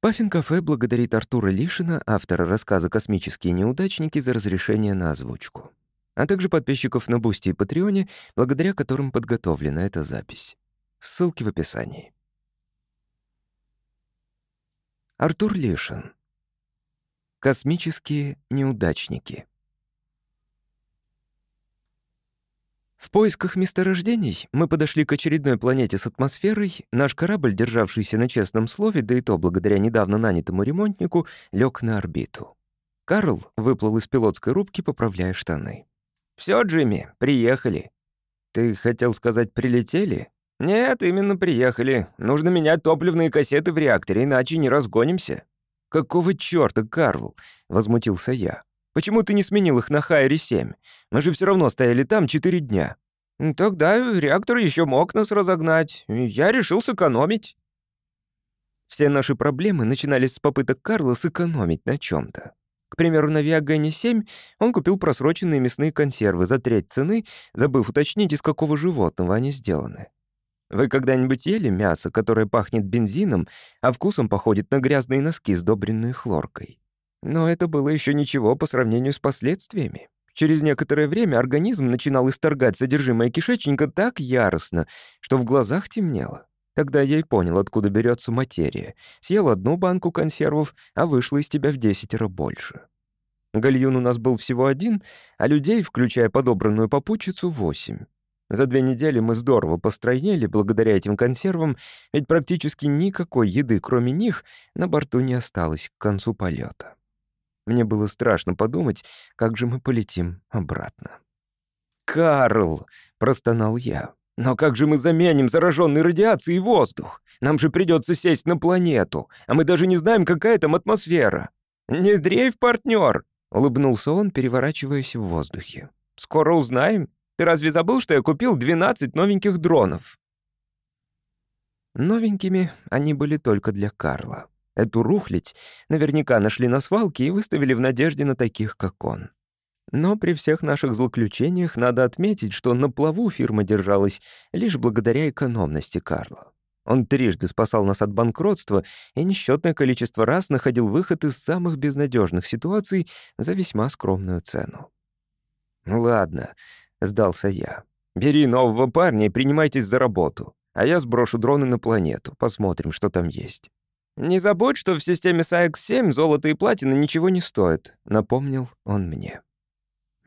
Паффин-кафе благодарит Артура Лишина, автора рассказа «Космические неудачники», за разрешение на озвучку, а также подписчиков на Бусти и Патреоне, благодаря которым подготовлена эта запись. Ссылки в описании. Артур Лишин. «Космические неудачники». В поисках месторождений мы подошли к очередной планете с атмосферой. Наш корабль, державшийся на честном слове, да и то благодаря недавно нанятому ремонтнику, лег на орбиту. Карл выплыл из пилотской рубки, поправляя штаны. Все, Джимми, приехали». «Ты хотел сказать, прилетели?» «Нет, именно приехали. Нужно менять топливные кассеты в реакторе, иначе не разгонимся». «Какого чёрта, Карл?» — возмутился я. Почему ты не сменил их на Хайре-7? Мы же все равно стояли там четыре дня». «Тогда реактор еще мог нас разогнать. Я решил сэкономить». Все наши проблемы начинались с попыток Карла сэкономить на чем то К примеру, на Виагене-7 он купил просроченные мясные консервы за треть цены, забыв уточнить, из какого животного они сделаны. Вы когда-нибудь ели мясо, которое пахнет бензином, а вкусом походит на грязные носки, сдобренные хлоркой? Но это было еще ничего по сравнению с последствиями. Через некоторое время организм начинал исторгать содержимое кишечника так яростно, что в глазах темнело. Тогда я и понял, откуда берется материя. Съел одну банку консервов, а вышло из тебя в десятеро больше. Гальюн у нас был всего один, а людей, включая подобранную попутчицу, восемь. За две недели мы здорово постройнели благодаря этим консервам, ведь практически никакой еды, кроме них, на борту не осталось к концу полета. Мне было страшно подумать, как же мы полетим обратно. «Карл!» — простонал я. «Но как же мы заменим зараженный радиацией воздух? Нам же придется сесть на планету, а мы даже не знаем, какая там атмосфера». «Не дрейф, партнер!» — улыбнулся он, переворачиваясь в воздухе. «Скоро узнаем. Ты разве забыл, что я купил 12 новеньких дронов?» Новенькими они были только для Карла. Эту рухлядь наверняка нашли на свалке и выставили в надежде на таких, как он. Но при всех наших злоключениях надо отметить, что на плаву фирма держалась лишь благодаря экономности Карла. Он трижды спасал нас от банкротства и несчетное количество раз находил выход из самых безнадежных ситуаций за весьма скромную цену. «Ну «Ладно», — сдался я. «Бери нового парня и принимайтесь за работу, а я сброшу дроны на планету, посмотрим, что там есть». «Не забудь, что в системе SAX-7 золото и платина ничего не стоят», — напомнил он мне.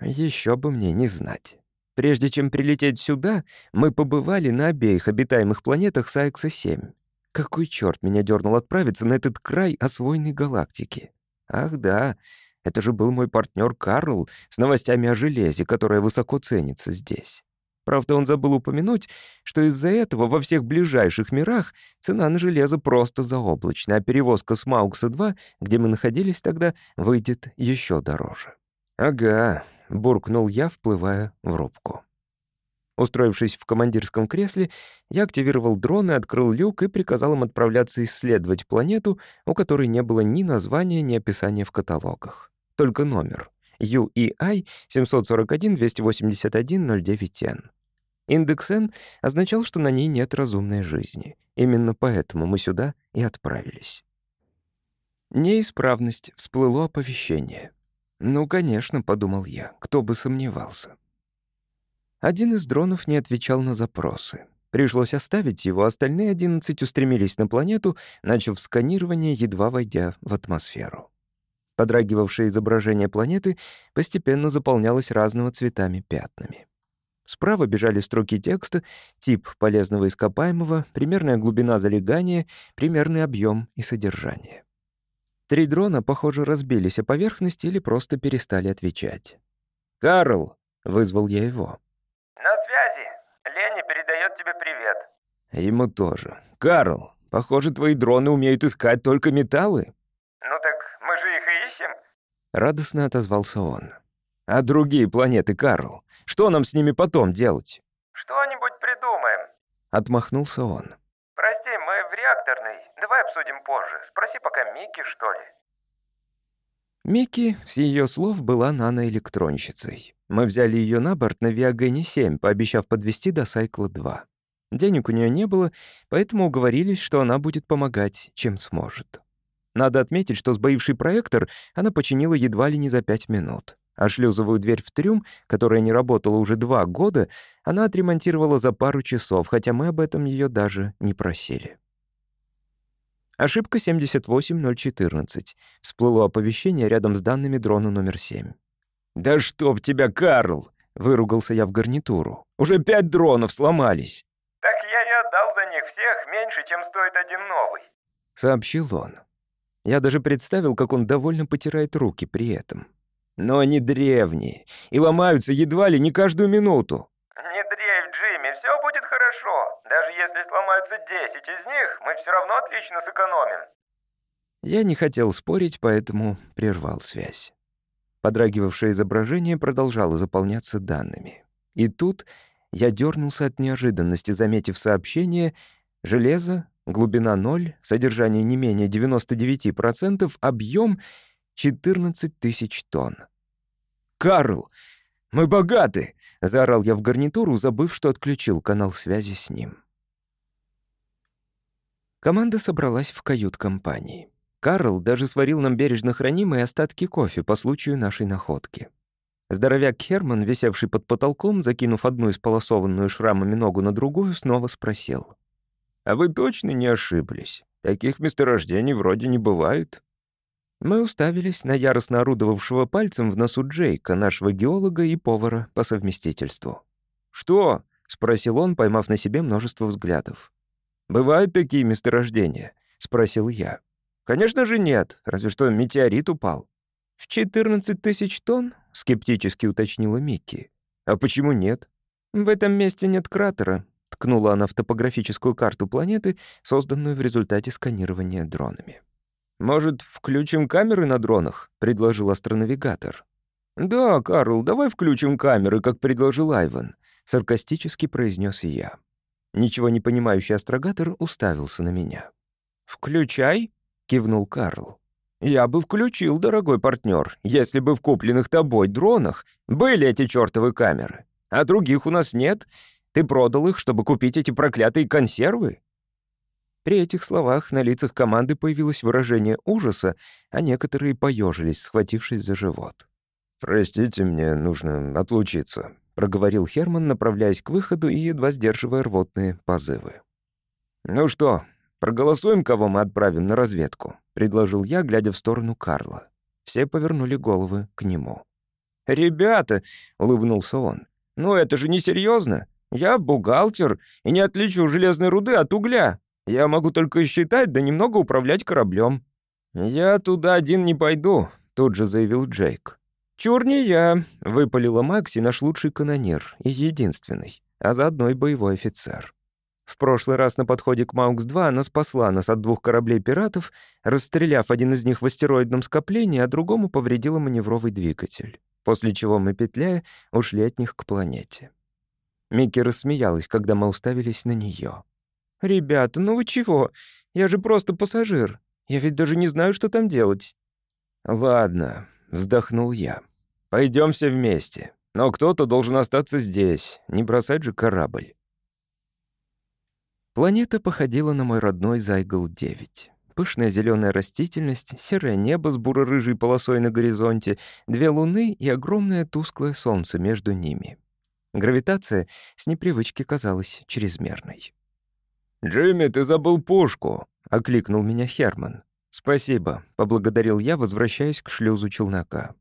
Еще бы мне не знать. Прежде чем прилететь сюда, мы побывали на обеих обитаемых планетах Сайкса-7. Какой черт меня дернул отправиться на этот край освоенной галактики? Ах да, это же был мой партнер Карл с новостями о железе, которое высоко ценится здесь. Правда, он забыл упомянуть, что из-за этого во всех ближайших мирах цена на железо просто заоблачная, а перевозка с Маукса-2, где мы находились тогда, выйдет еще дороже. «Ага», — буркнул я, вплывая в рубку. Устроившись в командирском кресле, я активировал дрон и открыл люк и приказал им отправляться исследовать планету, у которой не было ни названия, ни описания в каталогах. Только номер. UEI 741-281-09N. Индекс N означал, что на ней нет разумной жизни. Именно поэтому мы сюда и отправились. Неисправность всплыло оповещение. «Ну, конечно», — подумал я, — кто бы сомневался. Один из дронов не отвечал на запросы. Пришлось оставить его, остальные одиннадцать устремились на планету, начав сканирование, едва войдя в атмосферу. Подрагивавшее изображение планеты постепенно заполнялось разного цветами пятнами. Справа бежали строки текста, тип полезного ископаемого, примерная глубина залегания, примерный объем и содержание. Три дрона, похоже, разбились о поверхность или просто перестали отвечать. «Карл!» — вызвал я его. «На связи. Леня передает тебе привет». Ему тоже. «Карл, похоже, твои дроны умеют искать только металлы». Радостно отозвался он. «А другие планеты, Карл? Что нам с ними потом делать?» «Что-нибудь придумаем», — отмахнулся он. «Прости, мы в реакторной. Давай обсудим позже. Спроси пока Микки, что ли». Микки, с ее слов, была наноэлектронщицей. Мы взяли ее на борт на Виагене-7, пообещав подвести до Сайкла-2. Денег у нее не было, поэтому уговорились, что она будет помогать, чем сможет. Надо отметить, что сбоивший проектор она починила едва ли не за пять минут. А шлюзовую дверь в трюм, которая не работала уже два года, она отремонтировала за пару часов, хотя мы об этом ее даже не просили. Ошибка 78014. Всплыло оповещение рядом с данными дрона номер 7. «Да чтоб тебя, Карл!» — выругался я в гарнитуру. «Уже пять дронов сломались!» Так я и отдал за них всех меньше, чем стоит один новый. — сообщил он. Я даже представил, как он довольно потирает руки при этом. Но они древние и ломаются едва ли не каждую минуту. Не дрейф, Джимми, все будет хорошо. Даже если сломаются 10 из них, мы все равно отлично сэкономим. Я не хотел спорить, поэтому прервал связь. Подрагивавшее изображение продолжало заполняться данными. И тут я дернулся от неожиданности, заметив сообщение «Железо, глубина 0, содержание не менее 99%, объем 14 тысяч тонн». «Карл, мы богаты!» — заорал я в гарнитуру, забыв, что отключил канал связи с ним. Команда собралась в кают-компании. Карл даже сварил нам бережно хранимые остатки кофе по случаю нашей находки. Здоровяк Херман, висевший под потолком, закинув одну исполосованную шрамами ногу на другую, снова спросил. «А вы точно не ошиблись? Таких месторождений вроде не бывает». Мы уставились на яростно орудовавшего пальцем в носу Джейка, нашего геолога и повара по совместительству. «Что?» — спросил он, поймав на себе множество взглядов. «Бывают такие месторождения?» — спросил я. «Конечно же нет, разве что метеорит упал». «В 14 тысяч тонн?» — скептически уточнила Микки. «А почему нет?» «В этом месте нет кратера», — ткнула она в топографическую карту планеты, созданную в результате сканирования дронами. «Может, включим камеры на дронах?» — предложил астронавигатор. «Да, Карл, давай включим камеры, как предложил Айван», — саркастически произнес я. Ничего не понимающий астрогатор уставился на меня. «Включай», — кивнул Карл. «Я бы включил, дорогой партнер, если бы в купленных тобой дронах были эти чертовы камеры. А других у нас нет. Ты продал их, чтобы купить эти проклятые консервы?» При этих словах на лицах команды появилось выражение ужаса, а некоторые поежились, схватившись за живот. «Простите, мне нужно отлучиться», — проговорил Херман, направляясь к выходу и едва сдерживая рвотные позывы. «Ну что, «Проголосуем, кого мы отправим на разведку», — предложил я, глядя в сторону Карла. Все повернули головы к нему. «Ребята», — улыбнулся он, — «ну это же несерьезно. Я бухгалтер и не отличу железной руды от угля. Я могу только считать да немного управлять кораблем». «Я туда один не пойду», — тут же заявил Джейк. «Чур не я», — выпалила Макси, наш лучший канонир и единственный, а заодно и боевой офицер. В прошлый раз на подходе к Маукс-2 она спасла нас от двух кораблей пиратов, расстреляв один из них в астероидном скоплении, а другому повредила маневровый двигатель. После чего мы, петляя, ушли от них к планете. Микки рассмеялась, когда мы уставились на нее. «Ребята, ну вы чего? Я же просто пассажир. Я ведь даже не знаю, что там делать». «Ладно», — вздохнул я. Пойдем все вместе. Но кто-то должен остаться здесь, не бросать же корабль». Планета походила на мой родной Зайгл-9. Пышная зеленая растительность, серое небо с буро-рыжей полосой на горизонте, две луны и огромное тусклое солнце между ними. Гравитация с непривычки казалась чрезмерной. «Джимми, ты забыл пушку!» — окликнул меня Херман. «Спасибо», — поблагодарил я, возвращаясь к шлюзу челнока.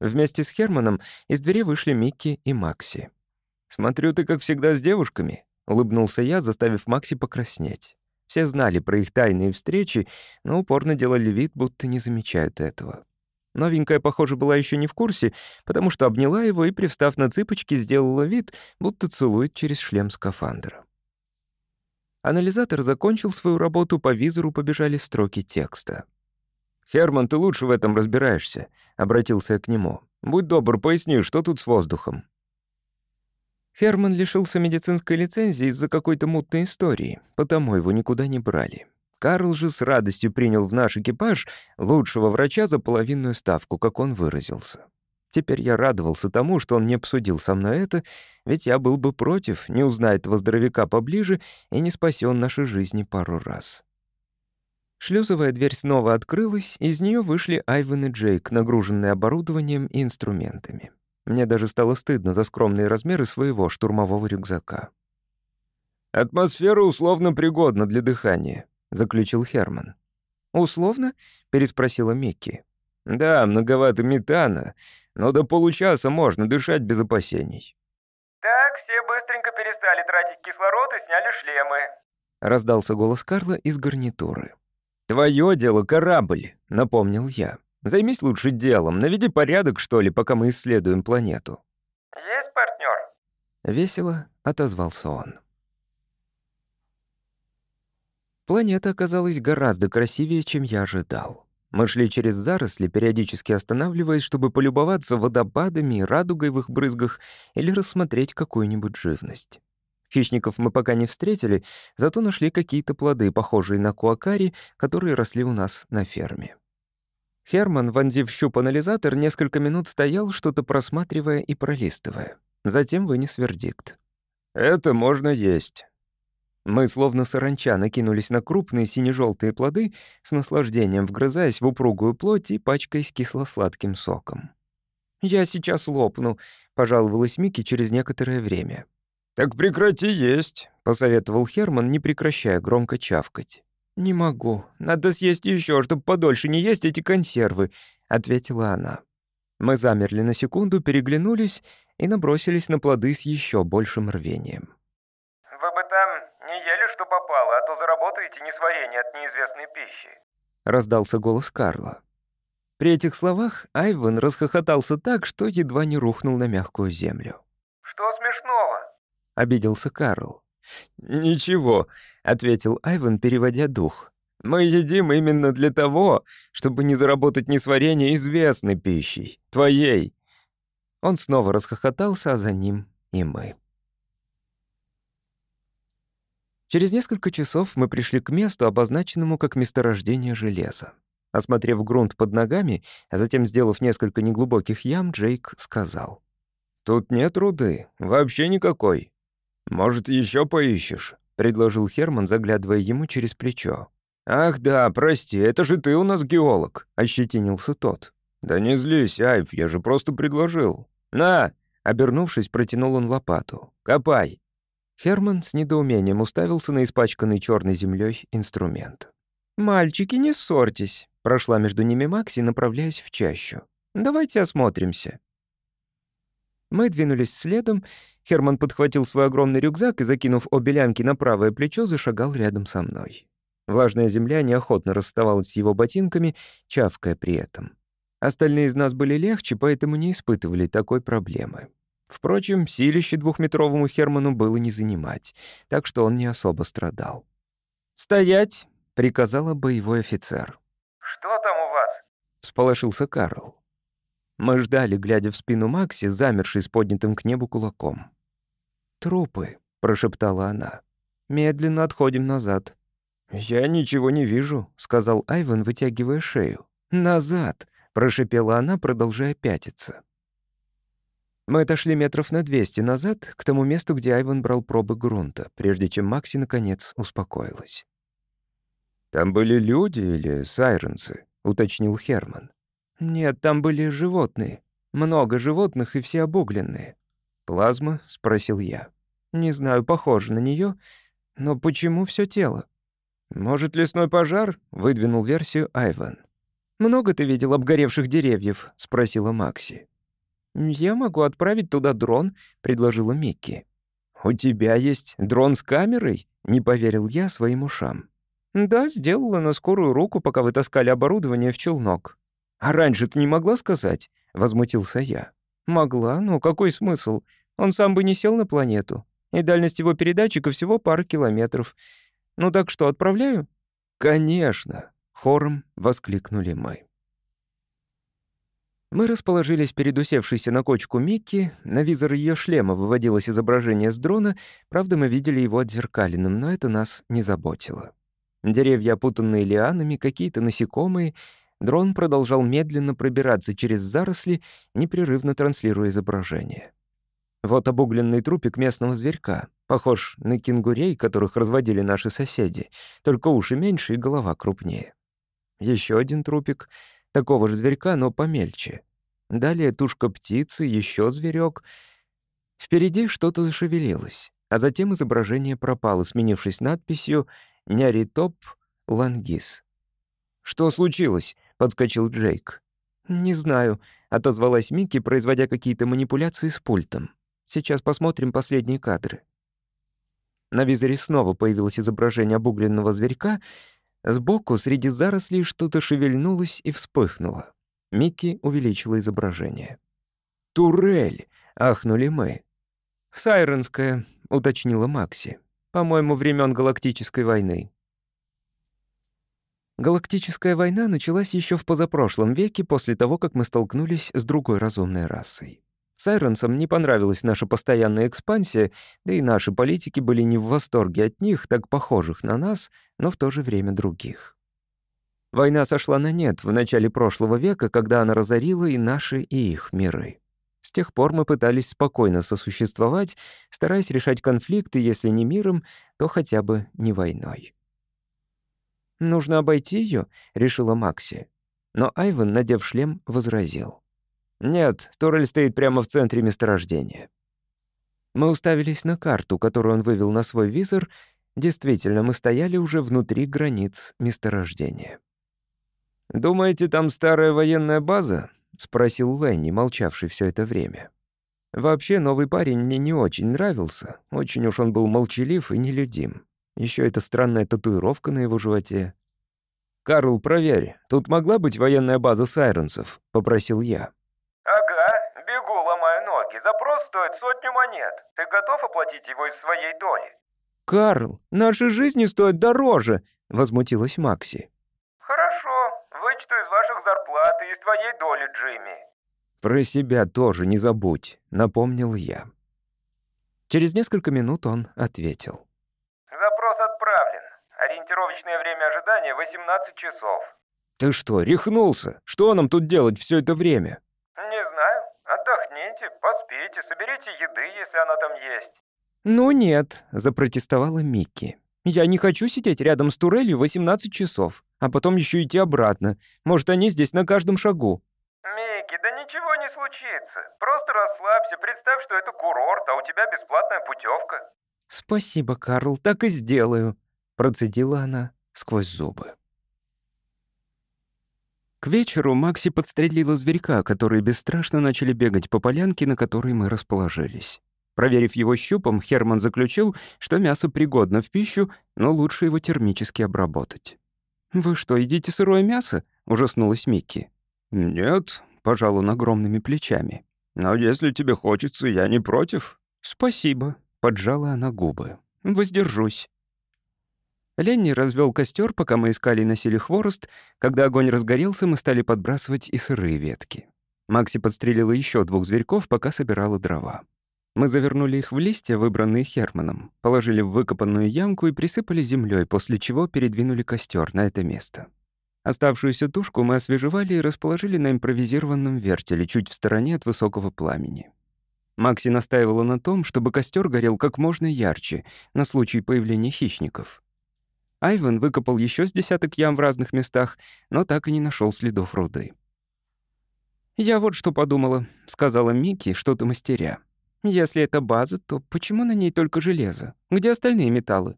Вместе с Херманом из двери вышли Микки и Макси. «Смотрю, ты, как всегда, с девушками», — улыбнулся я, заставив Макси покраснеть. Все знали про их тайные встречи, но упорно делали вид, будто не замечают этого. Новенькая, похоже, была еще не в курсе, потому что обняла его и, привстав на цыпочки, сделала вид, будто целует через шлем скафандра. Анализатор закончил свою работу, по визору побежали строки текста. «Херман, ты лучше в этом разбираешься», — обратился я к нему. «Будь добр, поясни, что тут с воздухом?» Херман лишился медицинской лицензии из-за какой-то мутной истории, потому его никуда не брали. Карл же с радостью принял в наш экипаж лучшего врача за половинную ставку, как он выразился. Теперь я радовался тому, что он не обсудил со мной это, ведь я был бы против, не узная этого поближе и не спаси он наши жизни пару раз. Шлюзовая дверь снова открылась, из нее вышли Айвен и Джейк, нагруженные оборудованием и инструментами. Мне даже стало стыдно за скромные размеры своего штурмового рюкзака. «Атмосфера условно пригодна для дыхания», — заключил Херман. «Условно?» — переспросила Микки. «Да, многовато метана, но до получаса можно дышать без опасений». «Так, все быстренько перестали тратить кислород и сняли шлемы», — раздался голос Карла из гарнитуры. «Твое дело корабль», — напомнил я. «Займись лучше делом, наведи порядок, что ли, пока мы исследуем планету». «Есть партнер?» Весело отозвался он. Планета оказалась гораздо красивее, чем я ожидал. Мы шли через заросли, периодически останавливаясь, чтобы полюбоваться водопадами и радугой в их брызгах или рассмотреть какую-нибудь живность. Хищников мы пока не встретили, зато нашли какие-то плоды, похожие на куакари, которые росли у нас на ферме. Херман, вонзив щуп анализатор, несколько минут стоял, что-то просматривая и пролистывая. Затем вынес вердикт. «Это можно есть». Мы, словно саранча, накинулись на крупные сине-желтые плоды, с наслаждением вгрызаясь в упругую плоть и пачкаясь кисло-сладким соком. «Я сейчас лопну», — пожаловалась Микки через некоторое время. «Так прекрати есть», — посоветовал Херман, не прекращая громко чавкать. «Не могу. Надо съесть еще, чтобы подольше не есть эти консервы», — ответила она. Мы замерли на секунду, переглянулись и набросились на плоды с еще большим рвением. «Вы бы там не ели, что попало, а то заработаете несварение от неизвестной пищи», — раздался голос Карла. При этих словах Айвен расхохотался так, что едва не рухнул на мягкую землю. «Что смешного?» — обиделся Карл. «Ничего», — ответил Айвен, переводя дух. «Мы едим именно для того, чтобы не заработать несварение известной пищей, твоей». Он снова расхохотался, а за ним и мы. Через несколько часов мы пришли к месту, обозначенному как месторождение железа. Осмотрев грунт под ногами, а затем сделав несколько неглубоких ям, Джейк сказал. «Тут нет руды, вообще никакой. «Может, еще поищешь?» — предложил Херман, заглядывая ему через плечо. «Ах да, прости, это же ты у нас геолог», — ощетинился тот. «Да не злись, Айв, я же просто предложил». «На!» — обернувшись, протянул он лопату. «Копай!» Херман с недоумением уставился на испачканный черной землей инструмент. «Мальчики, не ссорьтесь», — прошла между ними Макси, направляясь в чащу. «Давайте осмотримся». Мы двинулись следом, Херман подхватил свой огромный рюкзак и, закинув обе лямки на правое плечо, зашагал рядом со мной. Влажная земля неохотно расставалась с его ботинками, чавкая при этом. Остальные из нас были легче, поэтому не испытывали такой проблемы. Впрочем, силище двухметровому Херману было не занимать, так что он не особо страдал. «Стоять!» — приказала боевой офицер. «Что там у вас?» — всполошился Карл. Мы ждали, глядя в спину Макси, замершей с поднятым к небу кулаком. «Трупы», — прошептала она. «Медленно отходим назад». «Я ничего не вижу», — сказал Айвен, вытягивая шею. «Назад», — прошепела она, продолжая пятиться. Мы отошли метров на двести назад, к тому месту, где Айвен брал пробы грунта, прежде чем Макси, наконец, успокоилась. «Там были люди или сайренцы?» — уточнил Херман. «Нет, там были животные. Много животных и все обугленные». «Плазма?» — спросил я. «Не знаю, похоже на нее, но почему все тело?» «Может, лесной пожар?» — выдвинул версию Айван. «Много ты видел обгоревших деревьев?» — спросила Макси. «Я могу отправить туда дрон», — предложила Микки. «У тебя есть дрон с камерой?» — не поверил я своим ушам. «Да, сделала на скорую руку, пока вы оборудование в челнок». «А раньше ты не могла сказать?» — возмутился я. «Могла, но какой смысл? Он сам бы не сел на планету. И дальность его передатчика всего пара километров. Ну так что, отправляю?» «Конечно!» — хором воскликнули мы. Мы расположились перед усевшейся на кочку Микки, на визор ее шлема выводилось изображение с дрона, правда, мы видели его отзеркаленным, но это нас не заботило. Деревья, опутанные лианами, какие-то насекомые — Дрон продолжал медленно пробираться через заросли, непрерывно транслируя изображение. Вот обугленный трупик местного зверька. Похож на кенгурей, которых разводили наши соседи, только уши меньше и голова крупнее. Еще один трупик, такого же зверька, но помельче. Далее тушка птицы, еще зверек. Впереди что-то зашевелилось, а затем изображение пропало, сменившись надписью «Няритоп Лангис». «Что случилось?» — подскочил Джейк. «Не знаю», — отозвалась Микки, производя какие-то манипуляции с пультом. «Сейчас посмотрим последние кадры». На визоре снова появилось изображение обугленного зверька. Сбоку, среди зарослей, что-то шевельнулось и вспыхнуло. Микки увеличила изображение. «Турель!» — ахнули мы. «Сайренская», — уточнила Макси. «По-моему, времен Галактической войны». Галактическая война началась еще в позапрошлом веке после того, как мы столкнулись с другой разумной расой. Сайренсам не понравилась наша постоянная экспансия, да и наши политики были не в восторге от них, так похожих на нас, но в то же время других. Война сошла на нет в начале прошлого века, когда она разорила и наши, и их миры. С тех пор мы пытались спокойно сосуществовать, стараясь решать конфликты, если не миром, то хотя бы не войной. «Нужно обойти ее, решила Макси. Но Айвен, надев шлем, возразил. «Нет, турель стоит прямо в центре месторождения». Мы уставились на карту, которую он вывел на свой визор. Действительно, мы стояли уже внутри границ месторождения. «Думаете, там старая военная база?» — спросил Ленни, молчавший все это время. Вообще, новый парень мне не очень нравился. Очень уж он был молчалив и нелюдим. Еще эта странная татуировка на его животе. «Карл, проверь, тут могла быть военная база сайренсов?» — попросил я. «Ага, бегу, ломая ноги. Запрос стоит сотню монет. Ты готов оплатить его из своей доли?» «Карл, наши жизни стоят дороже!» — возмутилась Макси. «Хорошо, вычту из ваших зарплат и из твоей доли, Джимми». «Про себя тоже не забудь», — напомнил я. Через несколько минут он ответил. Ориентировочное время ожидания 18 часов. Ты что, рехнулся? Что нам тут делать все это время? Отдохните, поспите, соберите еды, если она там есть. Ну нет, запротестовала Микки. Я не хочу сидеть рядом с турелью 18 часов, а потом еще идти обратно. Может, они здесь на каждом шагу. Микки, да ничего не случится. Просто расслабься, представь, что это курорт, а у тебя бесплатная путевка. Спасибо, Карл, так и сделаю. Процедила она сквозь зубы. К вечеру Макси подстрелила зверька, которые бесстрашно начали бегать по полянке, на которой мы расположились. Проверив его щупом, Херман заключил, что мясо пригодно в пищу, но лучше его термически обработать. «Вы что, едите сырое мясо?» — ужаснулась Микки. «Нет», — пожал он огромными плечами. «Но если тебе хочется, я не против». «Спасибо», — поджала она губы. «Воздержусь». Ленни развел костер, пока мы искали и носили хворост. Когда огонь разгорелся, мы стали подбрасывать и сырые ветки. Макси подстрелила еще двух зверьков, пока собирала дрова. Мы завернули их в листья, выбранные Херманом, положили в выкопанную ямку и присыпали землей, после чего передвинули костер на это место. Оставшуюся тушку мы освежевали и расположили на импровизированном вертеле, чуть в стороне от высокого пламени. Макси настаивала на том, чтобы костер горел как можно ярче, на случай появления хищников. Айвен выкопал еще с десяток ям в разных местах, но так и не нашел следов руды. «Я вот что подумала», — сказала Микки, что-то мастеря. «Если это база, то почему на ней только железо? Где остальные металлы?»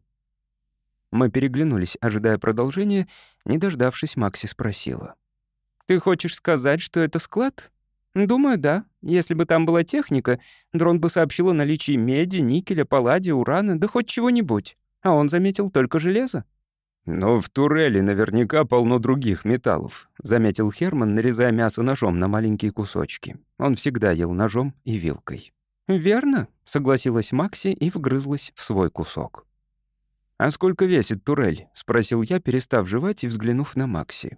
Мы переглянулись, ожидая продолжения. Не дождавшись, Макси спросила. «Ты хочешь сказать, что это склад?» «Думаю, да. Если бы там была техника, дрон бы сообщил о наличии меди, никеля, палладия, урана, да хоть чего-нибудь. А он заметил только железо». «Но в турели наверняка полно других металлов», — заметил Херман, нарезая мясо ножом на маленькие кусочки. Он всегда ел ножом и вилкой. «Верно», — согласилась Макси и вгрызлась в свой кусок. «А сколько весит турель?» — спросил я, перестав жевать и взглянув на Макси.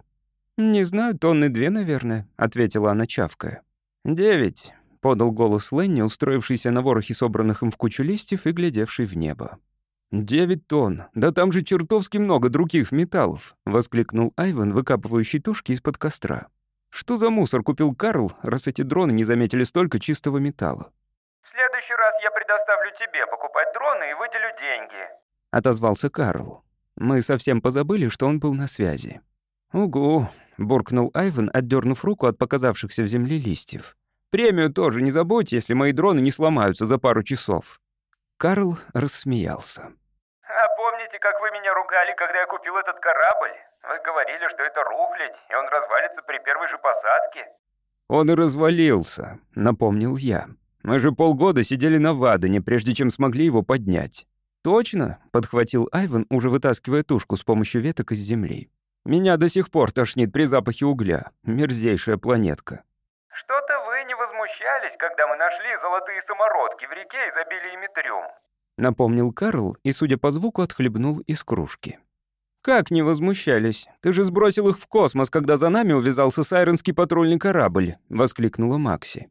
«Не знаю, тонны две, наверное», — ответила она, чавкая. «Девять», — подал голос Ленни, устроившийся на ворохе собранных им в кучу листьев и глядевший в небо. «Девять тонн! Да там же чертовски много других металлов!» — воскликнул Айван, выкапывающий тушки из-под костра. «Что за мусор купил Карл, раз эти дроны не заметили столько чистого металла?» «В следующий раз я предоставлю тебе покупать дроны и выделю деньги», — отозвался Карл. Мы совсем позабыли, что он был на связи. «Угу», — буркнул Айвен, отдернув руку от показавшихся в земле листьев. «Премию тоже не забудь, если мои дроны не сломаются за пару часов». Карл рассмеялся. «А помните, как вы меня ругали, когда я купил этот корабль? Вы говорили, что это рухлядь, и он развалится при первой же посадке». «Он и развалился», — напомнил я. «Мы же полгода сидели на Вадене, прежде чем смогли его поднять». «Точно», — подхватил Айван, уже вытаскивая тушку с помощью веток из земли. «Меня до сих пор тошнит при запахе угля. Мерзейшая планетка». «Что-то вы не возмущались, когда мы нашли золотые самородки в реке изобилиями трюм», — напомнил Карл и, судя по звуку, отхлебнул из кружки. «Как не возмущались? Ты же сбросил их в космос, когда за нами увязался сайронский патрульный корабль», — воскликнула Макси.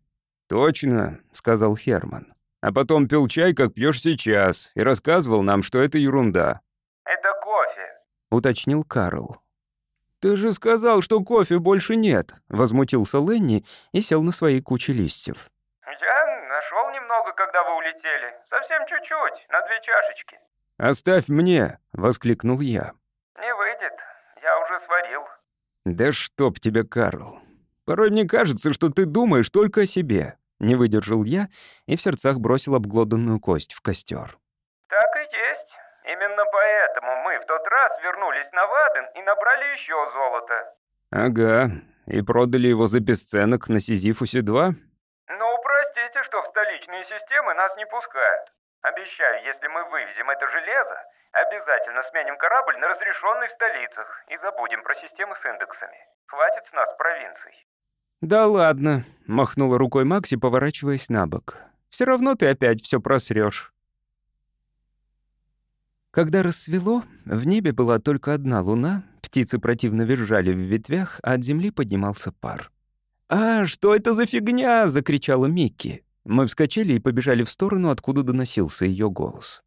«Точно», — сказал Херман. «А потом пил чай, как пьешь сейчас, и рассказывал нам, что это ерунда». «Это кофе», — уточнил Карл. «Ты же сказал, что кофе больше нет», — возмутился Ленни и сел на свои кучи листьев. «Я нашел немного, когда вы улетели. Совсем чуть-чуть, на две чашечки». «Оставь мне», — воскликнул я. «Не выйдет. Я уже сварил». «Да чтоб тебя, Карл. Порой мне кажется, что ты думаешь только о себе». Не выдержал я и в сердцах бросил обглоданную кость в костер. «Так и есть. Именно поэтому мы в тот раз вернулись на Ваден и набрали еще золото». «Ага. И продали его за бесценок на Сизифусе-2?» «Ну, простите, что в столичные системы нас не пускают. Обещаю, если мы вывезем это железо, обязательно сменим корабль на разрешенный в столицах и забудем про системы с индексами. Хватит с нас провинций». «Да ладно», — махнула рукой Макси, поворачиваясь на бок. «Все равно ты опять все просрешь. Когда рассвело, в небе была только одна луна, птицы противно визжали в ветвях, а от земли поднимался пар. «А, что это за фигня?» — закричала Микки. Мы вскочили и побежали в сторону, откуда доносился ее голос.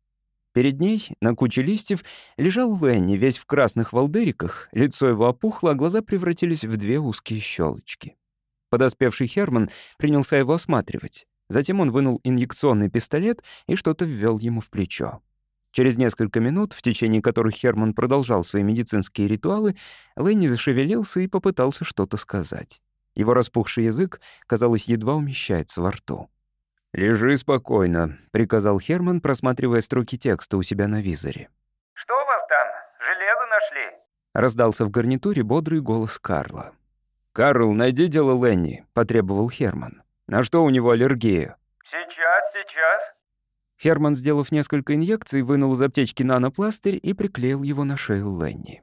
Перед ней, на куче листьев, лежал Ленни, весь в красных волдыриках, лицо его опухло, а глаза превратились в две узкие щелочки. Подоспевший Херман принялся его осматривать. Затем он вынул инъекционный пистолет и что-то ввел ему в плечо. Через несколько минут, в течение которых Херман продолжал свои медицинские ритуалы, Лэнни зашевелился и попытался что-то сказать. Его распухший язык, казалось, едва умещается во рту. «Лежи спокойно», — приказал Херман, просматривая строки текста у себя на визоре. «Что у вас там? Железо нашли?» — раздался в гарнитуре бодрый голос Карла. «Карл, найди дело Ленни», — потребовал Херман. «На что у него аллергия?» «Сейчас, сейчас». Херман, сделав несколько инъекций, вынул из аптечки нанопластырь и приклеил его на шею Ленни.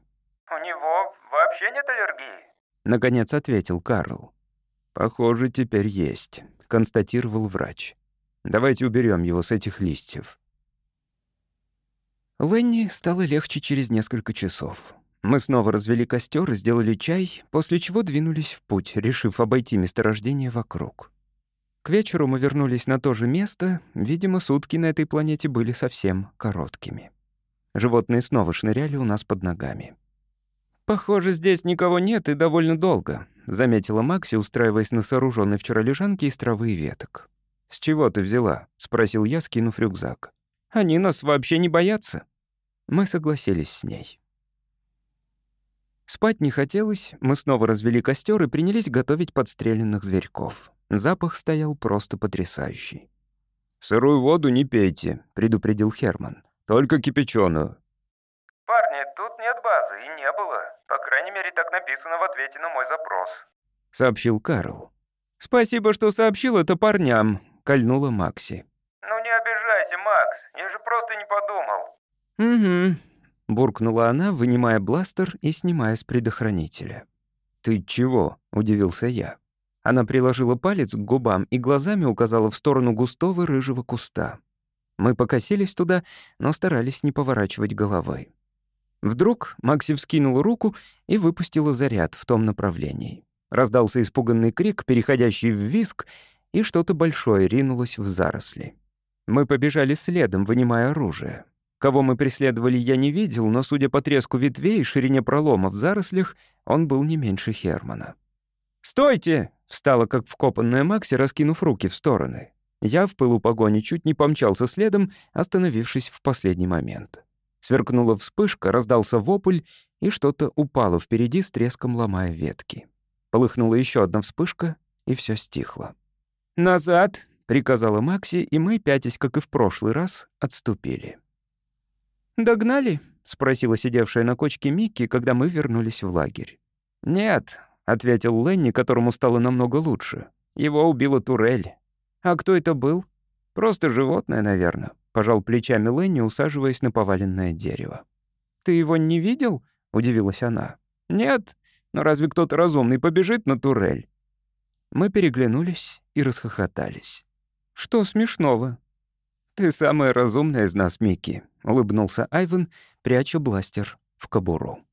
«У него вообще нет аллергии?» — наконец ответил Карл. «Похоже, теперь есть», — констатировал врач. «Давайте уберем его с этих листьев». Ленни стало легче через несколько часов. Мы снова развели костер и сделали чай, после чего двинулись в путь, решив обойти месторождение вокруг. К вечеру мы вернулись на то же место, видимо, сутки на этой планете были совсем короткими. Животные снова шныряли у нас под ногами. «Похоже, здесь никого нет и довольно долго», — заметила Макси, устраиваясь на сооруженной вчера лежанке из травы и веток. «С чего ты взяла?» — спросил я, скинув рюкзак. «Они нас вообще не боятся». Мы согласились с ней. Спать не хотелось, мы снова развели костер и принялись готовить подстреленных зверьков. Запах стоял просто потрясающий. «Сырую воду не пейте», — предупредил Херман. «Только кипяченую». «Парни, тут нет базы и не было. По крайней мере, так написано в ответе на мой запрос», — сообщил Карл. «Спасибо, что сообщил это парням», — кольнула Макси. «Ну не обижайся, Макс, я же просто не подумал». «Угу», — буркнула она, вынимая бластер и снимая с предохранителя. «Ты чего?» — удивился я. Она приложила палец к губам и глазами указала в сторону густого рыжего куста. Мы покосились туда, но старались не поворачивать головой. Вдруг Макси вскинула руку и выпустила заряд в том направлении. Раздался испуганный крик, переходящий в виск, и что-то большое ринулось в заросли. Мы побежали следом, вынимая оружие. Кого мы преследовали, я не видел, но, судя по треску ветвей и ширине пролома в зарослях, он был не меньше Хермана. «Стойте!» — встала как вкопанная Макси, раскинув руки в стороны. Я в пылу погони чуть не помчался следом, остановившись в последний момент. Сверкнула вспышка, раздался вопль, и что-то упало впереди с треском ломая ветки. Полыхнула еще одна вспышка, и все стихло. «Назад!» — приказала Макси, и мы, пятясь, как и в прошлый раз, отступили. «Догнали?» — спросила сидевшая на кочке Микки, когда мы вернулись в лагерь. «Нет», — ответил Ленни, которому стало намного лучше. «Его убила турель». «А кто это был?» «Просто животное, наверное», — пожал плечами Ленни, усаживаясь на поваленное дерево. «Ты его не видел?» — удивилась она. «Нет, но разве кто-то разумный побежит на турель?» Мы переглянулись и расхохотались. «Что смешного?» «Ты самая разумная из нас, Микки», — улыбнулся Айвен, пряча бластер в кобуру.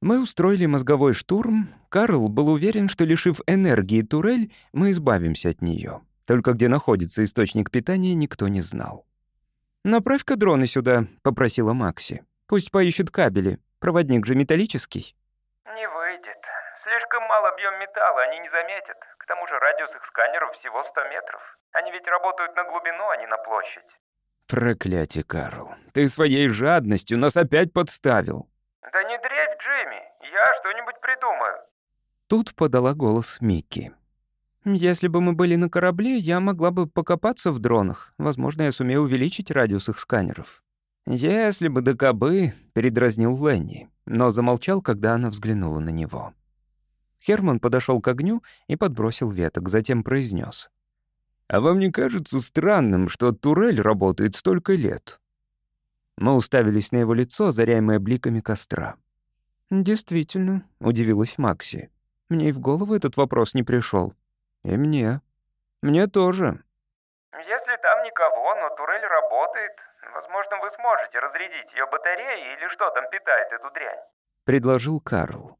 Мы устроили мозговой штурм. Карл был уверен, что, лишив энергии турель, мы избавимся от нее. Только где находится источник питания, никто не знал. «Направь-ка дроны сюда», — попросила Макси. «Пусть поищут кабели. Проводник же металлический». Не выйдет. Слишком мал объем металла, они не заметят. К тому же радиус их сканеров всего 100 метров. Они ведь работают на глубину, а не на площадь. «Проклятие, Карл. Ты своей жадностью нас опять подставил». Да не дрейф, Джимми. Я что-нибудь придумаю. Тут подала голос Микки. «Если бы мы были на корабле, я могла бы покопаться в дронах. Возможно, я сумею увеличить радиус их сканеров». «Если бы да кобы», — передразнил Ленни, но замолчал, когда она взглянула на него. Херман подошел к огню и подбросил веток, затем произнес: «А вам не кажется странным, что турель работает столько лет?» Мы уставились на его лицо, озаряемое бликами костра. «Действительно», — удивилась Макси. «Мне и в голову этот вопрос не пришел. И мне. Мне тоже». Если там никого, но турель работает, возможно, вы сможете разрядить ее батареи или что там питает эту дрянь. Предложил Карл.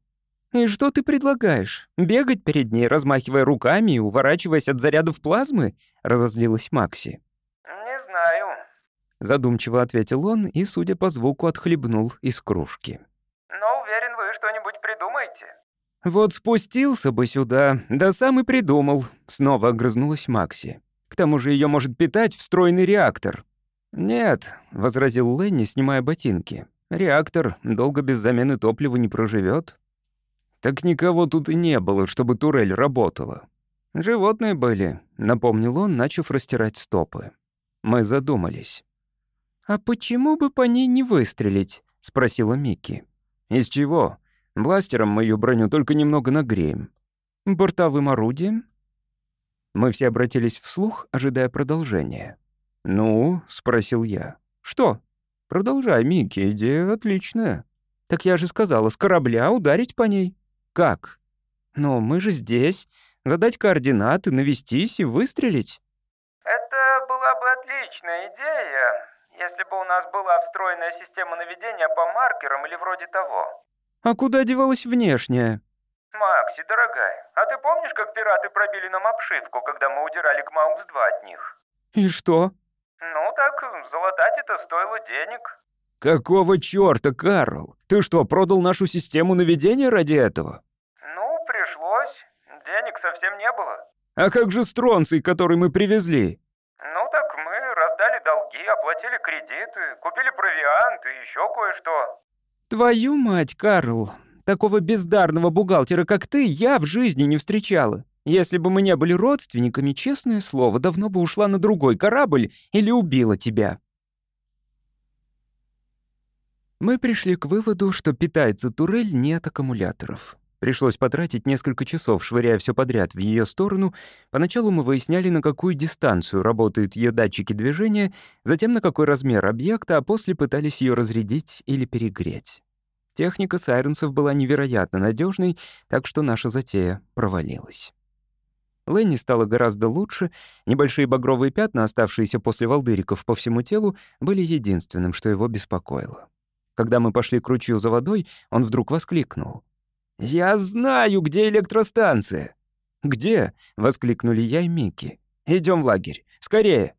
«И что ты предлагаешь? Бегать перед ней, размахивая руками и уворачиваясь от зарядов плазмы?» — разозлилась Макси. Не знаю. Задумчиво ответил он и, судя по звуку, отхлебнул из кружки. Но уверен, вы что-нибудь придумаете. «Вот спустился бы сюда, да сам и придумал», — снова огрызнулась Макси. «К тому же ее может питать встроенный реактор». «Нет», — возразил Ленни, снимая ботинки. «Реактор долго без замены топлива не проживет. «Так никого тут и не было, чтобы турель работала». «Животные были», — напомнил он, начав растирать стопы. Мы задумались. «А почему бы по ней не выстрелить?» — спросила Микки. «Из чего? Бластером ее броню только немного нагреем. Бортовым орудием?» Мы все обратились вслух, ожидая продолжения. «Ну?» — спросил я. «Что?» «Продолжай, Микки, идея отличная». «Так я же сказала, с корабля ударить по ней». «Как?» «Ну, мы же здесь. Задать координаты, навестись и выстрелить». Это была бы отличная идея, если бы у нас была встроенная система наведения по маркерам или вроде того. «А куда девалась внешняя?» Макси, дорогая, а ты помнишь, как пираты пробили нам обшивку, когда мы удирали к Маукс-2 от них? «И что?» Ну так, залатать это стоило денег. «Какого чёрта, Карл? Ты что, продал нашу систему наведения ради этого?» Ну, пришлось. Денег совсем не было. А как же стронций, который мы привезли? Ну так мы раздали долги, оплатили кредиты, купили провиант и еще кое-что. Твою мать, Карл. Такого бездарного бухгалтера, как ты, я в жизни не встречала. Если бы мы не были родственниками, честное слово, давно бы ушла на другой корабль или убила тебя. Мы пришли к выводу, что питается турель не от аккумуляторов. Пришлось потратить несколько часов, швыряя все подряд в ее сторону. Поначалу мы выясняли, на какую дистанцию работают ее датчики движения, затем на какой размер объекта, а после пытались ее разрядить или перегреть. Техника сайренсов была невероятно надежной, так что наша затея провалилась. Ленни стало гораздо лучше, небольшие багровые пятна, оставшиеся после волдыриков по всему телу, были единственным, что его беспокоило. Когда мы пошли к ручью за водой, он вдруг воскликнул. «Я знаю, где электростанция!» «Где?» — воскликнули я и Микки. Идем в лагерь. Скорее!»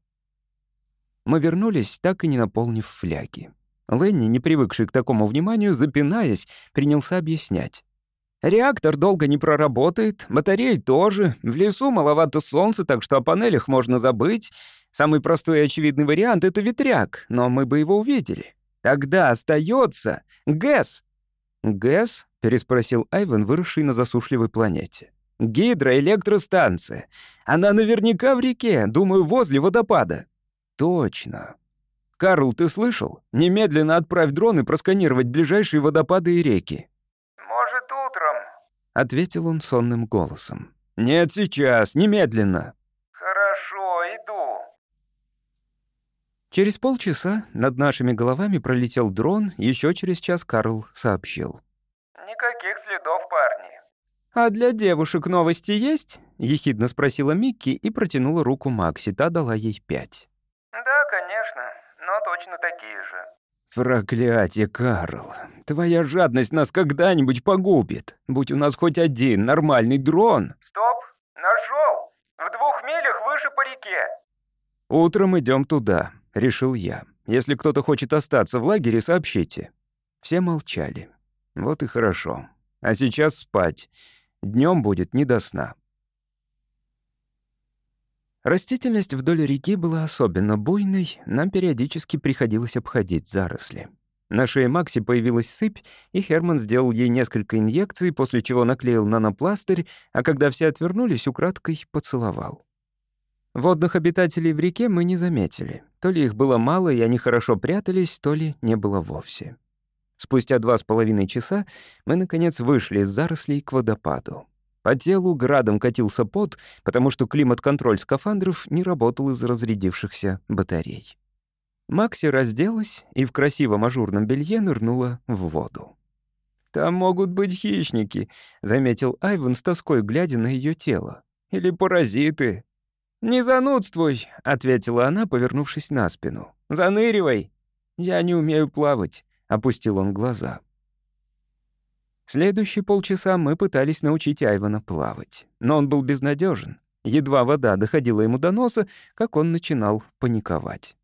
Мы вернулись, так и не наполнив фляги. Ленни, не привыкший к такому вниманию, запинаясь, принялся объяснять. Реактор долго не проработает, батареи тоже, в лесу маловато солнца, так что о панелях можно забыть. Самый простой и очевидный вариант — это ветряк, но мы бы его увидели. Тогда остается ГЭС. «ГЭС?» — переспросил Айвен, выросший на засушливой планете. «Гидроэлектростанция. Она наверняка в реке, думаю, возле водопада». «Точно. Карл, ты слышал? Немедленно отправь дроны просканировать ближайшие водопады и реки». «Может, утром?» — ответил он сонным голосом. «Нет, сейчас, немедленно». «Хорошо, иду». Через полчаса над нашими головами пролетел дрон, еще через час Карл сообщил. «Никаких следов, парни». «А для девушек новости есть?» — ехидно спросила Микки и протянула руку Макси, та дала ей пять. «Да, конечно, но точно такие же». «Проклятие, Карл. Твоя жадность нас когда-нибудь погубит. Будь у нас хоть один нормальный дрон». «Стоп! Нашел! В двух милях выше по реке!» «Утром идем туда», — решил я. «Если кто-то хочет остаться в лагере, сообщите». Все молчали. Вот и хорошо. А сейчас спать. Днем будет не до сна. Растительность вдоль реки была особенно буйной, нам периодически приходилось обходить заросли. На шее Макси появилась сыпь, и Херман сделал ей несколько инъекций, после чего наклеил нанопластырь, а когда все отвернулись, украдкой поцеловал. Водных обитателей в реке мы не заметили. То ли их было мало, и они хорошо прятались, то ли не было вовсе. Спустя два с половиной часа мы, наконец, вышли из зарослей к водопаду. По телу градом катился пот, потому что климат-контроль скафандров не работал из разрядившихся батарей. Макси разделась и в красивом ажурном белье нырнула в воду. «Там могут быть хищники», — заметил Айвен с тоской, глядя на ее тело. «Или паразиты». «Не занудствуй», — ответила она, повернувшись на спину. «Заныривай». «Я не умею плавать», — опустил он глаза. Следующие полчаса мы пытались научить Айвана плавать, но он был безнадежен. Едва вода доходила ему до носа, как он начинал паниковать.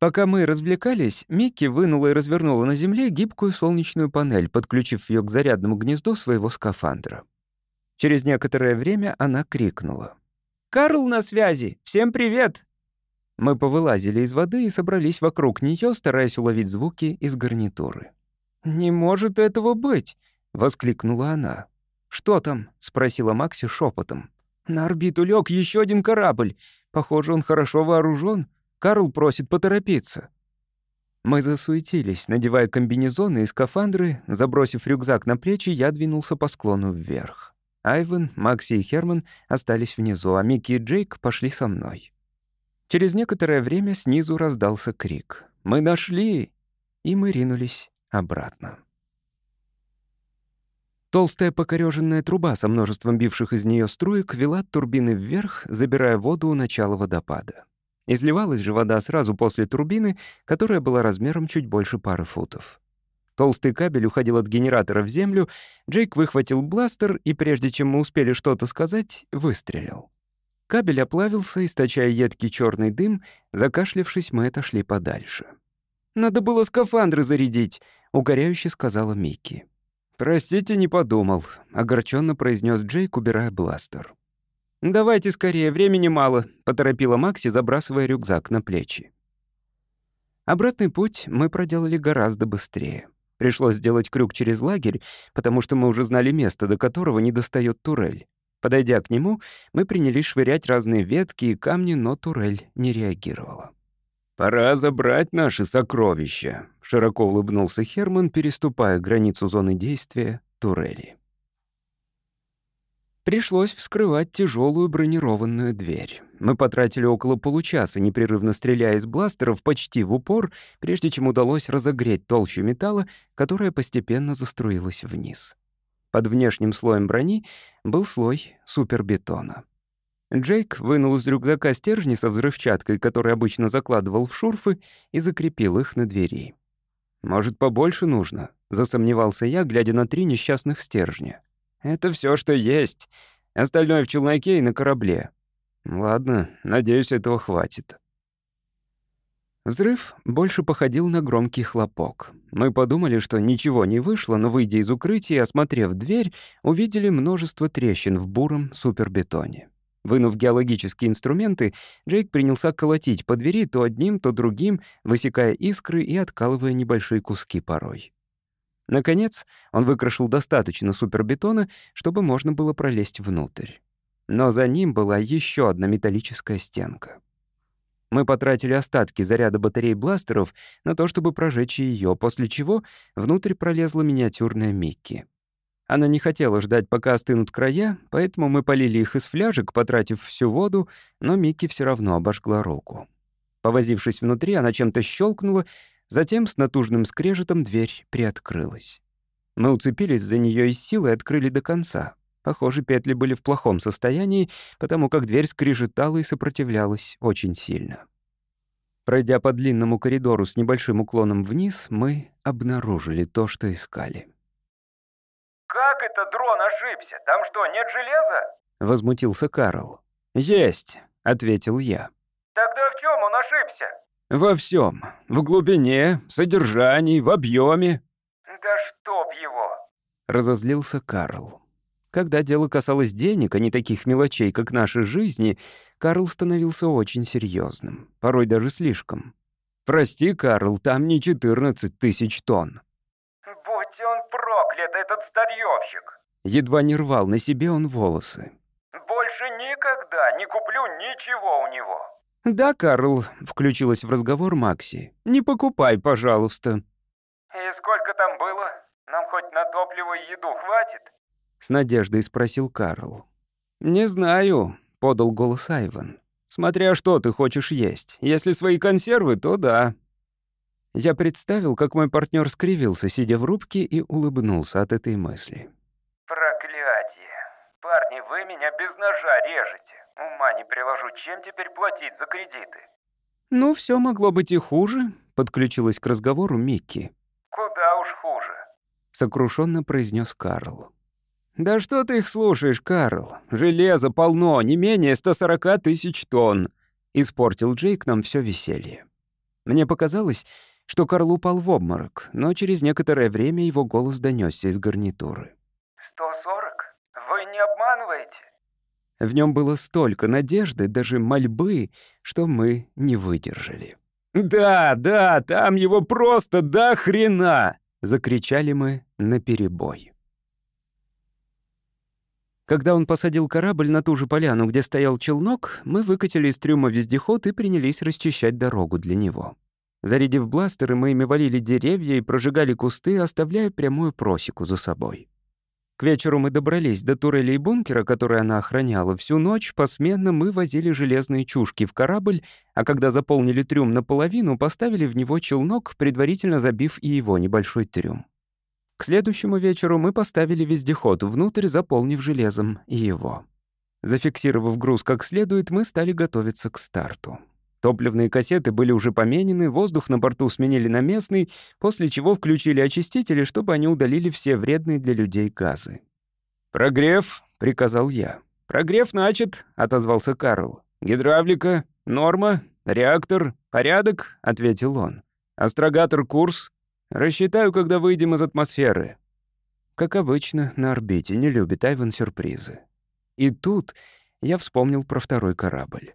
Пока мы развлекались, Микки вынула и развернула на земле гибкую солнечную панель, подключив ее к зарядному гнезду своего скафандра. Через некоторое время она крикнула. «Карл на связи! Всем привет!» Мы повылазили из воды и собрались вокруг нее, стараясь уловить звуки из гарнитуры. «Не может этого быть!» — воскликнула она. «Что там?» — спросила Макси шепотом. «На орбиту лег еще один корабль. Похоже, он хорошо вооружен. Карл просит поторопиться». Мы засуетились, надевая комбинезоны и скафандры. Забросив рюкзак на плечи, я двинулся по склону вверх. Айвен, Макси и Херман остались внизу, а Микки и Джейк пошли со мной. Через некоторое время снизу раздался крик. «Мы нашли!» И мы ринулись обратно. Толстая покорёженная труба со множеством бивших из нее струек вела турбины вверх, забирая воду у начала водопада. Изливалась же вода сразу после турбины, которая была размером чуть больше пары футов. Толстый кабель уходил от генератора в землю, Джейк выхватил бластер и, прежде чем мы успели что-то сказать, выстрелил. Кабель оплавился, источая едкий черный дым, закашлявшись, мы отошли подальше. «Надо было скафандры зарядить», — укоряюще сказала Микки. «Простите, не подумал», — огорченно произнес Джейк, убирая бластер. «Давайте скорее, времени мало», — поторопила Макси, забрасывая рюкзак на плечи. Обратный путь мы проделали гораздо быстрее. Пришлось сделать крюк через лагерь, потому что мы уже знали место, до которого не достает турель. Подойдя к нему, мы принялись швырять разные ветки и камни, но турель не реагировала. «Пора забрать наши сокровища», — широко улыбнулся Херман, переступая границу зоны действия турели. Пришлось вскрывать тяжелую бронированную дверь. Мы потратили около получаса, непрерывно стреляя из бластеров почти в упор, прежде чем удалось разогреть толщу металла, которая постепенно заструилась вниз. Под внешним слоем брони был слой супербетона. Джейк вынул из рюкзака стержни со взрывчаткой, который обычно закладывал в шурфы, и закрепил их на двери. «Может, побольше нужно?» — засомневался я, глядя на три несчастных стержня. «Это все, что есть. Остальное в челноке и на корабле. Ладно, надеюсь, этого хватит». Взрыв больше походил на громкий хлопок. Мы подумали, что ничего не вышло, но, выйдя из укрытия и осмотрев дверь, увидели множество трещин в буром супербетоне. Вынув геологические инструменты, Джейк принялся колотить по двери то одним, то другим, высекая искры и откалывая небольшие куски порой. Наконец, он выкрашил достаточно супербетона, чтобы можно было пролезть внутрь. Но за ним была еще одна металлическая стенка. Мы потратили остатки заряда батарей бластеров на то, чтобы прожечь ее, после чего внутрь пролезла миниатюрная Микки. Она не хотела ждать, пока остынут края, поэтому мы полили их из фляжек, потратив всю воду, но Микки все равно обожгла руку. Повозившись внутри, она чем-то щелкнула, затем с натужным скрежетом дверь приоткрылась. Мы уцепились за нее и силой открыли до конца. Похоже, петли были в плохом состоянии, потому как дверь скрежетала и сопротивлялась очень сильно. Пройдя по длинному коридору с небольшим уклоном вниз, мы обнаружили то, что искали. «Как это дрон ошибся? Там что, нет железа?» — возмутился Карл. «Есть», — ответил я. «Тогда в чем он ошибся?» «Во всем. В глубине, в содержании, в объеме. «Да чтоб его!» — разозлился Карл. Когда дело касалось денег, а не таких мелочей, как наши жизни, Карл становился очень серьезным, порой даже слишком. «Прости, Карл, там не 14 тысяч тонн». «Будь он проклят, этот старьевщик!» Едва не рвал на себе он волосы. «Больше никогда не куплю ничего у него!» «Да, Карл», — включилась в разговор Макси. «Не покупай, пожалуйста». «И сколько там было? Нам хоть на топливо и еду хватит?» — с надеждой спросил Карл. «Не знаю», — подал голос Айван. «Смотря что ты хочешь есть. Если свои консервы, то да». Я представил, как мой партнер скривился, сидя в рубке, и улыбнулся от этой мысли. «Проклятие! Парни, вы меня без ножа режете. Ума не приложу, чем теперь платить за кредиты?» «Ну, все могло быть и хуже», — подключилась к разговору Микки. «Куда уж хуже», — сокрушенно произнес Карл. «Да что ты их слушаешь, Карл? Железа полно, не менее 140 тысяч тонн!» Испортил Джейк нам все веселье. Мне показалось, что Карл упал в обморок, но через некоторое время его голос донесся из гарнитуры. «140? Вы не обманываете?» В нем было столько надежды, даже мольбы, что мы не выдержали. «Да, да, там его просто до хрена!» — закричали мы наперебой. Когда он посадил корабль на ту же поляну, где стоял челнок, мы выкатили из трюма вездеход и принялись расчищать дорогу для него. Зарядив бластеры, мы ими валили деревья и прожигали кусты, оставляя прямую просеку за собой. К вечеру мы добрались до турели и бункера, который она охраняла. Всю ночь посменно мы возили железные чушки в корабль, а когда заполнили трюм наполовину, поставили в него челнок, предварительно забив и его небольшой трюм. К следующему вечеру мы поставили вездеход внутрь, заполнив железом и его. Зафиксировав груз как следует, мы стали готовиться к старту. Топливные кассеты были уже поменены, воздух на борту сменили на местный, после чего включили очистители, чтобы они удалили все вредные для людей газы. «Прогрев», — приказал я. «Прогрев начат», — отозвался Карл. «Гидравлика, норма, реактор, порядок», — ответил он. «Астрогатор курс, Рассчитаю, когда выйдем из атмосферы». Как обычно, на орбите не любит Айвен сюрпризы. И тут я вспомнил про второй корабль.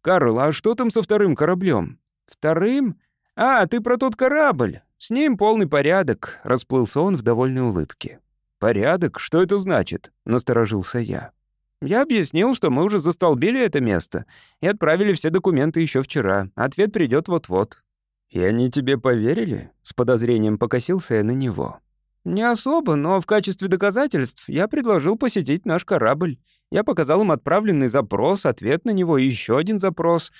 «Карл, а что там со вторым кораблем? «Вторым? А, ты про тот корабль. С ним полный порядок», — расплылся он в довольной улыбке. «Порядок? Что это значит?» — насторожился я. Я объяснил, что мы уже застолбили это место и отправили все документы еще вчера. Ответ придет вот-вот. «И они тебе поверили?» — с подозрением покосился я на него. «Не особо, но в качестве доказательств я предложил посетить наш корабль. Я показал им отправленный запрос, ответ на него и еще один запрос.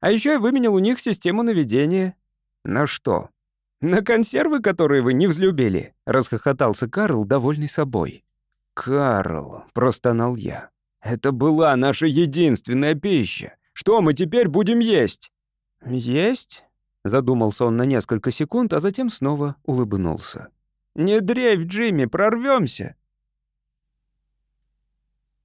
А еще я выменял у них систему наведения». «На что?» «На консервы, которые вы не взлюбили», — расхохотался Карл, довольный собой. «Карл», — простонал я, — «это была наша единственная пища. Что мы теперь будем есть?» «Есть?» Задумался он на несколько секунд, а затем снова улыбнулся. «Не дрейф, Джимми, прорвемся!»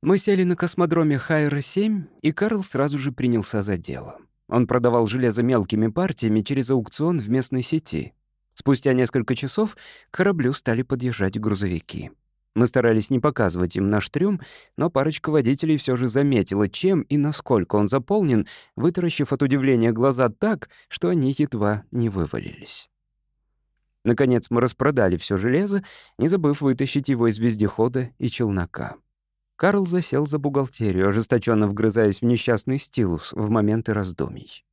Мы сели на космодроме Хайра-7, и Карл сразу же принялся за дело. Он продавал железо мелкими партиями через аукцион в местной сети. Спустя несколько часов к кораблю стали подъезжать грузовики. Мы старались не показывать им наш трюм, но парочка водителей все же заметила, чем и насколько он заполнен, вытаращив от удивления глаза так, что они едва не вывалились. Наконец мы распродали все железо, не забыв вытащить его из вездехода и челнока. Карл засел за бухгалтерию, ожесточенно вгрызаясь в несчастный стилус в моменты раздумий.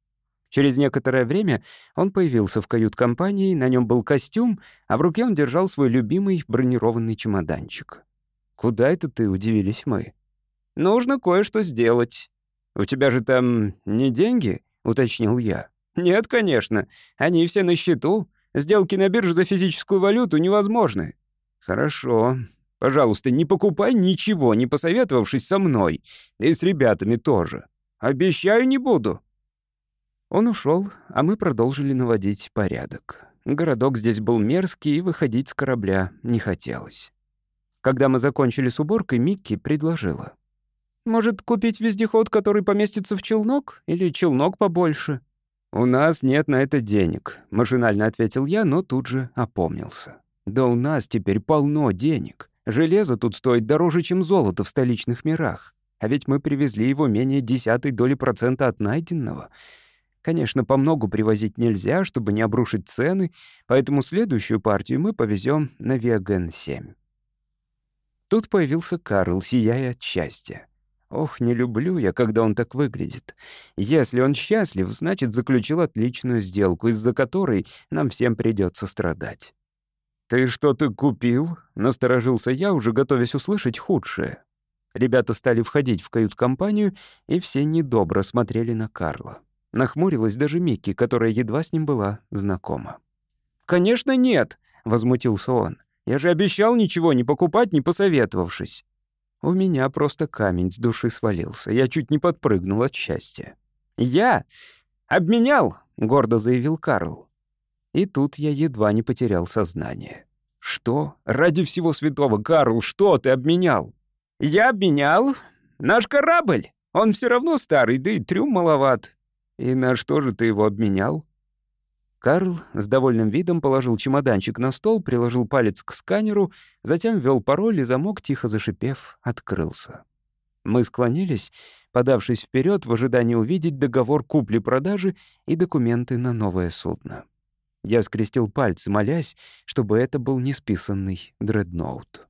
Через некоторое время он появился в кают-компании, на нем был костюм, а в руке он держал свой любимый бронированный чемоданчик. «Куда это ты?» — удивились мы. «Нужно кое-что сделать». «У тебя же там не деньги?» — уточнил я. «Нет, конечно. Они все на счету. Сделки на бирже за физическую валюту невозможны». «Хорошо. Пожалуйста, не покупай ничего, не посоветовавшись со мной. И с ребятами тоже. Обещаю, не буду». Он ушел, а мы продолжили наводить порядок. Городок здесь был мерзкий, и выходить с корабля не хотелось. Когда мы закончили с уборкой, Микки предложила. «Может, купить вездеход, который поместится в челнок? Или челнок побольше?» «У нас нет на это денег», — машинально ответил я, но тут же опомнился. «Да у нас теперь полно денег. Железо тут стоит дороже, чем золото в столичных мирах. А ведь мы привезли его менее десятой доли процента от найденного. Конечно, по многу привозить нельзя, чтобы не обрушить цены, поэтому следующую партию мы повезем на Виаген-7. Тут появился Карл, сияя от счастья. Ох, не люблю я, когда он так выглядит. Если он счастлив, значит, заключил отличную сделку, из-за которой нам всем придется страдать. «Ты что-то купил?» — насторожился я, уже готовясь услышать худшее. Ребята стали входить в кают-компанию, и все недобро смотрели на Карла. Нахмурилась даже Микки, которая едва с ним была знакома. «Конечно нет», — возмутился он. «Я же обещал ничего не покупать, не посоветовавшись». У меня просто камень с души свалился. Я чуть не подпрыгнул от счастья. «Я обменял», — гордо заявил Карл. И тут я едва не потерял сознание. «Что? Ради всего святого, Карл, что ты обменял?» «Я обменял наш корабль. Он все равно старый, да и трюм маловат. «И на что же ты его обменял?» Карл с довольным видом положил чемоданчик на стол, приложил палец к сканеру, затем ввел пароль, и замок, тихо зашипев, открылся. Мы склонились, подавшись вперед в ожидании увидеть договор купли-продажи и документы на новое судно. Я скрестил пальцы, молясь, чтобы это был несписанный дредноут.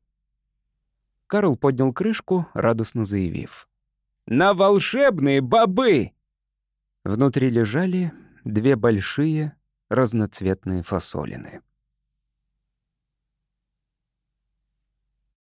Карл поднял крышку, радостно заявив. «На волшебные бобы!» Внутри лежали две большие разноцветные фасолины.